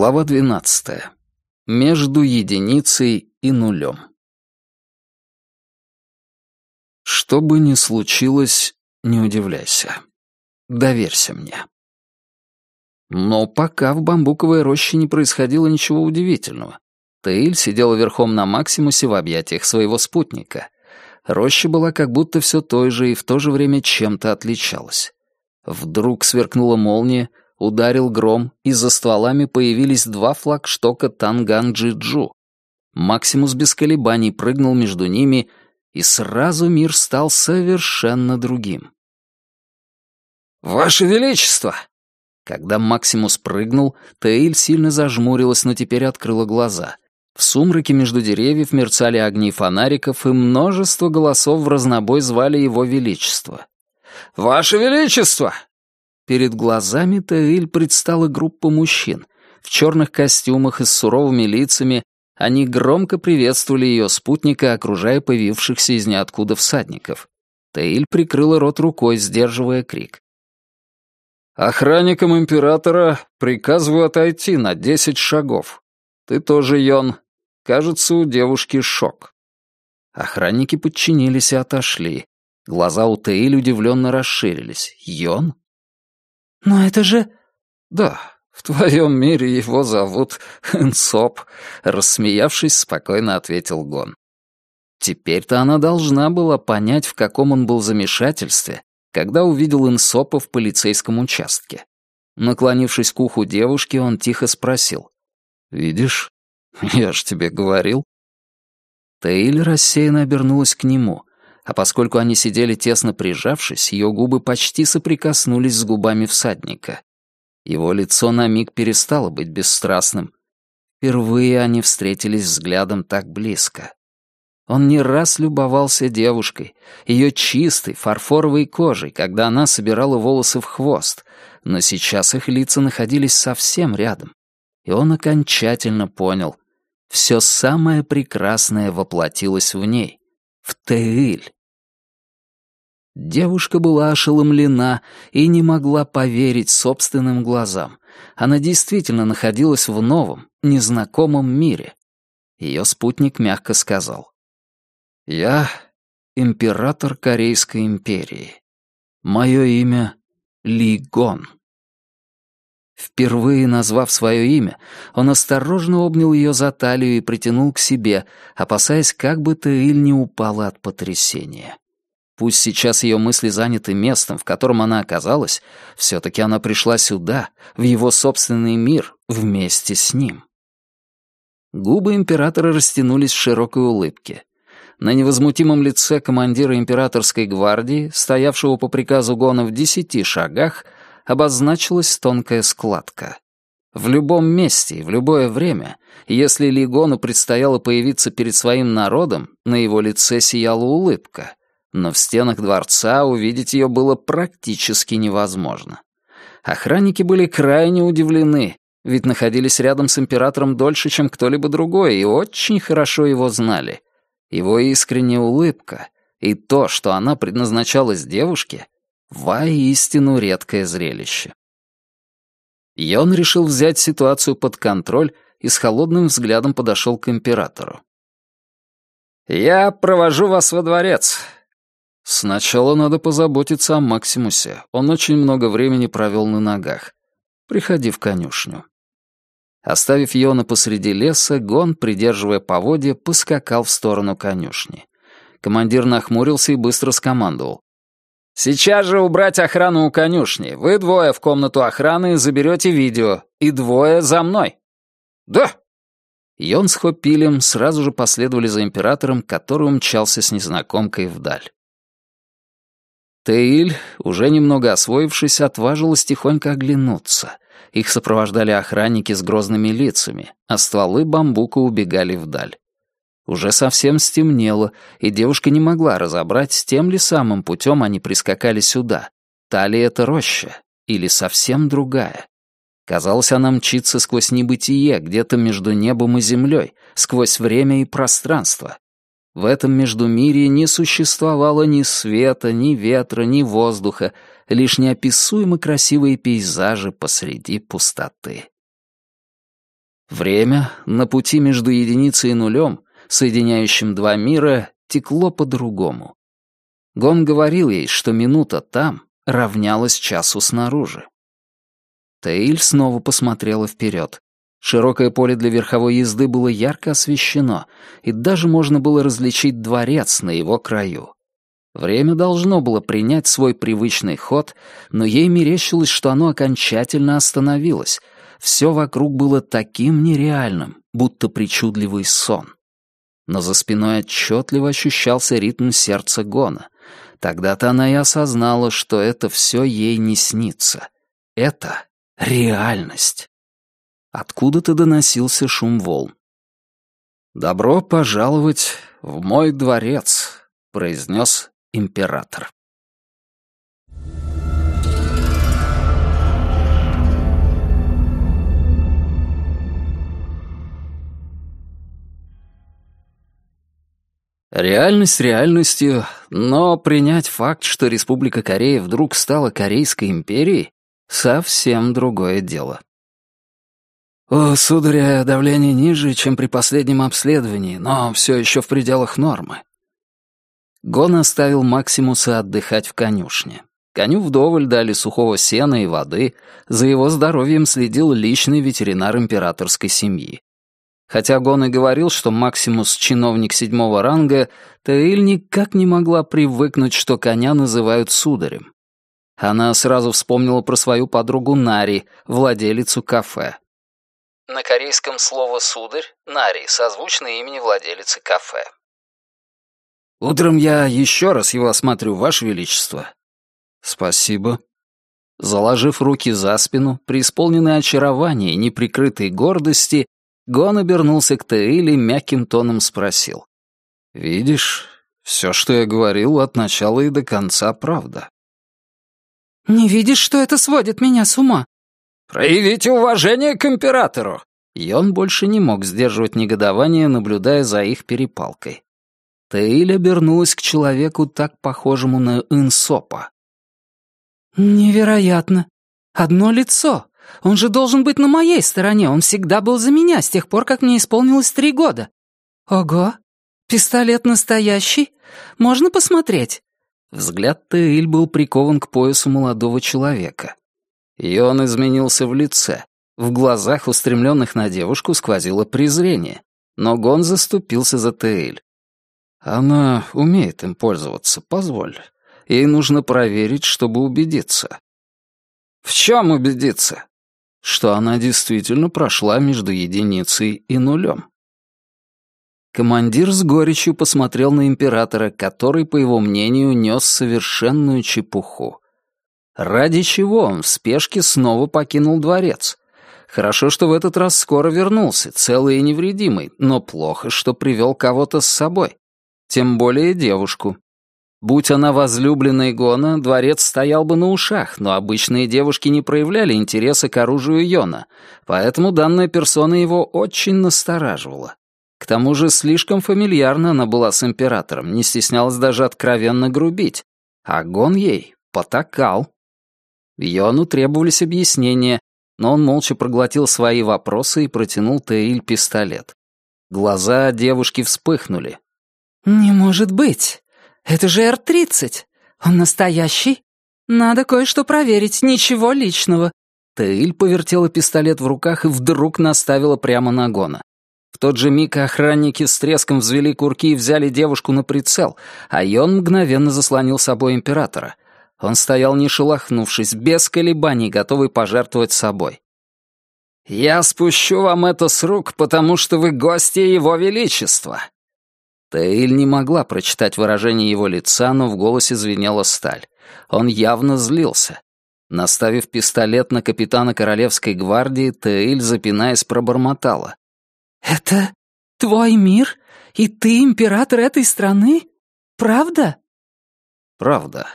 Глава 12. Между единицей и нулем. Что бы ни случилось, не удивляйся. Доверься мне. Но пока в бамбуковой роще не происходило ничего удивительного. Таиль сидела верхом на Максимусе в объятиях своего спутника. Роща была как будто все той же и в то же время чем-то отличалась. Вдруг сверкнула молния, Ударил гром, и за стволами появились два флагштока Танган-Джиджу. Максимус без колебаний прыгнул между ними, и сразу мир стал совершенно другим. «Ваше Величество!» Когда Максимус прыгнул, Тейль сильно зажмурилась, но теперь открыла глаза. В сумраке между деревьев мерцали огни фонариков, и множество голосов в разнобой звали его Величество. «Ваше Величество! Перед глазами Таиль предстала группа мужчин. В черных костюмах и с суровыми лицами они громко приветствовали ее спутника, окружая появившихся из ниоткуда всадников. Таиль прикрыла рот рукой, сдерживая крик. «Охранникам императора приказываю отойти на десять шагов. Ты тоже, Йон. Кажется, у девушки шок». Охранники подчинились и отошли. Глаза у Таиль удивленно расширились. «Йон? «Но это же...» «Да, в твоем мире его зовут Энсоп», — рассмеявшись, спокойно ответил Гон. Теперь-то она должна была понять, в каком он был замешательстве, когда увидел Инсопа в полицейском участке. Наклонившись к уху девушки, он тихо спросил. «Видишь, я ж тебе говорил». Тейль рассеянно обернулась к нему а поскольку они сидели тесно прижавшись, ее губы почти соприкоснулись с губами всадника. Его лицо на миг перестало быть бесстрастным. Впервые они встретились взглядом так близко. Он не раз любовался девушкой, ее чистой, фарфоровой кожей, когда она собирала волосы в хвост, но сейчас их лица находились совсем рядом. И он окончательно понял, все самое прекрасное воплотилось в ней, в Теиль. Девушка была ошеломлена и не могла поверить собственным глазам. Она действительно находилась в новом, незнакомом мире. Ее спутник мягко сказал. «Я император Корейской империи. Мое имя Ли Гон». Впервые назвав свое имя, он осторожно обнял ее за талию и притянул к себе, опасаясь, как бы Таиль не упала от потрясения. Пусть сейчас ее мысли заняты местом, в котором она оказалась, все-таки она пришла сюда, в его собственный мир, вместе с ним. Губы императора растянулись в широкой улыбке. На невозмутимом лице командира императорской гвардии, стоявшего по приказу Гона в десяти шагах, обозначилась тонкая складка. В любом месте и в любое время, если Лигону предстояло появиться перед своим народом, на его лице сияла улыбка — но в стенах дворца увидеть ее было практически невозможно. Охранники были крайне удивлены, ведь находились рядом с императором дольше, чем кто-либо другой, и очень хорошо его знали. Его искренняя улыбка и то, что она предназначалась девушке, воистину редкое зрелище. Йон решил взять ситуацию под контроль и с холодным взглядом подошел к императору. «Я провожу вас во дворец. Сначала надо позаботиться о Максимусе. Он очень много времени провел на ногах. Приходи в конюшню. Оставив Йона посреди леса, Гон, придерживая поводья, поскакал в сторону конюшни. Командир нахмурился и быстро скомандовал. «Сейчас же убрать охрану у конюшни. Вы двое в комнату охраны заберете видео, и двое за мной». «Да!» Йон с Хопилем сразу же последовали за императором, который умчался с незнакомкой вдаль. Теиль, уже немного освоившись, отважилась тихонько оглянуться. Их сопровождали охранники с грозными лицами, а стволы бамбука убегали вдаль. Уже совсем стемнело, и девушка не могла разобрать, с тем ли самым путем они прискакали сюда. Та ли это роща, или совсем другая. Казалось, она мчится сквозь небытие, где-то между небом и землей, сквозь время и пространство. В этом междумирье не существовало ни света, ни ветра, ни воздуха, лишь неописуемо красивые пейзажи посреди пустоты. Время на пути между единицей и нулем, соединяющим два мира, текло по-другому. Гон говорил ей, что минута там равнялась часу снаружи. Таиль снова посмотрела вперед. Широкое поле для верховой езды было ярко освещено, и даже можно было различить дворец на его краю. Время должно было принять свой привычный ход, но ей мерещилось, что оно окончательно остановилось. Все вокруг было таким нереальным, будто причудливый сон. Но за спиной отчетливо ощущался ритм сердца Гона. Тогда-то она и осознала, что это все ей не снится. Это реальность. Откуда-то доносился шум волн. «Добро пожаловать в мой дворец», — произнес император. Реальность реальностью, но принять факт, что Республика Корея вдруг стала Корейской империей, совсем другое дело. «У сударя давление ниже, чем при последнем обследовании, но все еще в пределах нормы. Гон оставил Максимуса отдыхать в конюшне. Коню вдоволь дали сухого сена и воды, за его здоровьем следил личный ветеринар императорской семьи. Хотя Гон и говорил, что Максимус — чиновник седьмого ранга, Таиль никак не могла привыкнуть, что коня называют сударем. Она сразу вспомнила про свою подругу Нари, владелицу кафе. На корейском слово «сударь» — Нари, созвучное имени владелицы кафе. Утром я еще раз его осмотрю, Ваше Величество». «Спасибо». Заложив руки за спину, преисполненный очарования и неприкрытой гордости, Гон обернулся к Тейле мягким тоном спросил. «Видишь, все, что я говорил, от начала и до конца правда». «Не видишь, что это сводит меня с ума?» «Проявите уважение к императору!» Йон больше не мог сдерживать негодование, наблюдая за их перепалкой. Тейль обернулась к человеку, так похожему на Инсопа. «Невероятно. Одно лицо. Он же должен быть на моей стороне. Он всегда был за меня с тех пор, как мне исполнилось три года. Ого! Пистолет настоящий? Можно посмотреть?» Взгляд Тейль был прикован к поясу молодого человека. И он изменился в лице. В глазах, устремленных на девушку, сквозило презрение. Но Гон заступился за Тейль. Она умеет им пользоваться, позволь. Ей нужно проверить, чтобы убедиться. В чем убедиться? Что она действительно прошла между единицей и нулем. Командир с горечью посмотрел на императора, который, по его мнению, нес совершенную чепуху. Ради чего он в спешке снова покинул дворец? Хорошо, что в этот раз скоро вернулся, целый и невредимый, но плохо, что привел кого-то с собой тем более девушку. Будь она возлюбленной Гона, дворец стоял бы на ушах, но обычные девушки не проявляли интереса к оружию Йона, поэтому данная персона его очень настораживала. К тому же слишком фамильярна она была с императором, не стеснялась даже откровенно грубить, а Гон ей потакал. Йону требовались объяснения, но он молча проглотил свои вопросы и протянул Теиль пистолет. Глаза девушки вспыхнули, «Не может быть! Это же Р-30! Он настоящий? Надо кое-что проверить, ничего личного!» Таиль повертела пистолет в руках и вдруг наставила прямо на Гона. В тот же миг охранники с треском взвели курки и взяли девушку на прицел, а Йон мгновенно заслонил собой императора. Он стоял не шелохнувшись, без колебаний, готовый пожертвовать собой. «Я спущу вам это с рук, потому что вы гости Его Величества», Тейль не могла прочитать выражение его лица, но в голосе звенела сталь. Он явно злился. Наставив пистолет на капитана Королевской гвардии, Тейль, запинаясь, пробормотала. «Это твой мир? И ты император этой страны? Правда?» «Правда.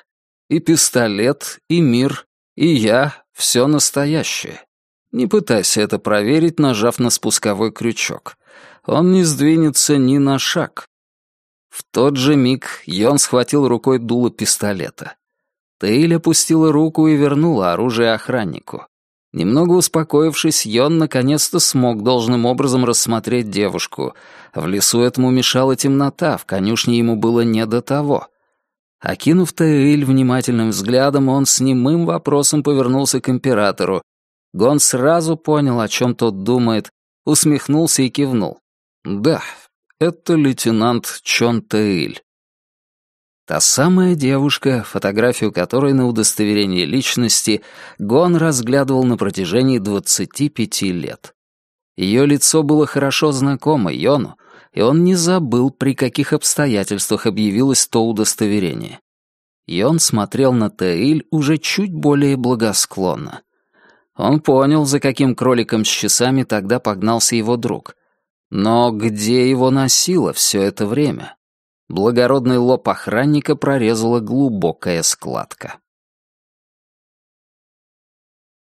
И пистолет, и мир, и я — все настоящее. Не пытайся это проверить, нажав на спусковой крючок. Он не сдвинется ни на шаг. В тот же миг Йон схватил рукой дуло пистолета. Тейль опустила руку и вернула оружие охраннику. Немного успокоившись, Йон наконец-то смог должным образом рассмотреть девушку. В лесу этому мешала темнота, в конюшне ему было не до того. Окинув Таэль внимательным взглядом, он с немым вопросом повернулся к императору. Гон сразу понял, о чем тот думает, усмехнулся и кивнул. «Да, это лейтенант Чон Таэль». Та самая девушка, фотографию которой на удостоверении личности Гон разглядывал на протяжении 25 лет. Ее лицо было хорошо знакомо Йону, и он не забыл, при каких обстоятельствах объявилось то удостоверение. Йон смотрел на Таиль уже чуть более благосклонно. Он понял, за каким кроликом с часами тогда погнался его друг. Но где его носило все это время? Благородный лоб охранника прорезала глубокая складка.